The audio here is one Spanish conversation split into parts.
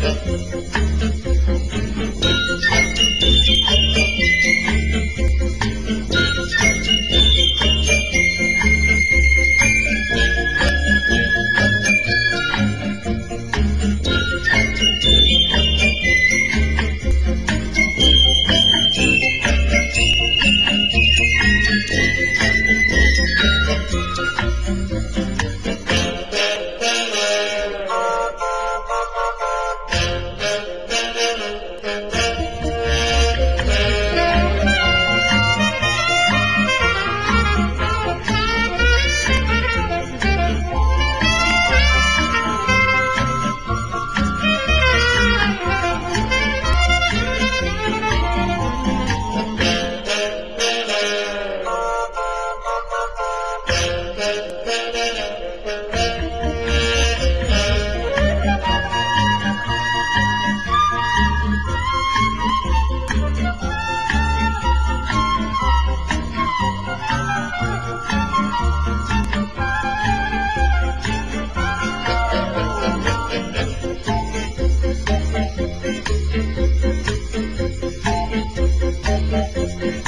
Gracias.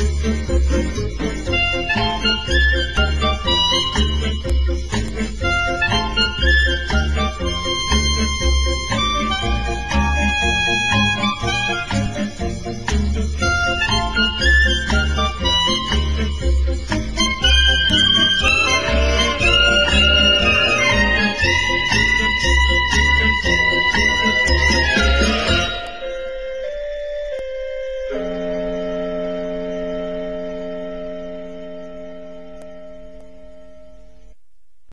Thank you.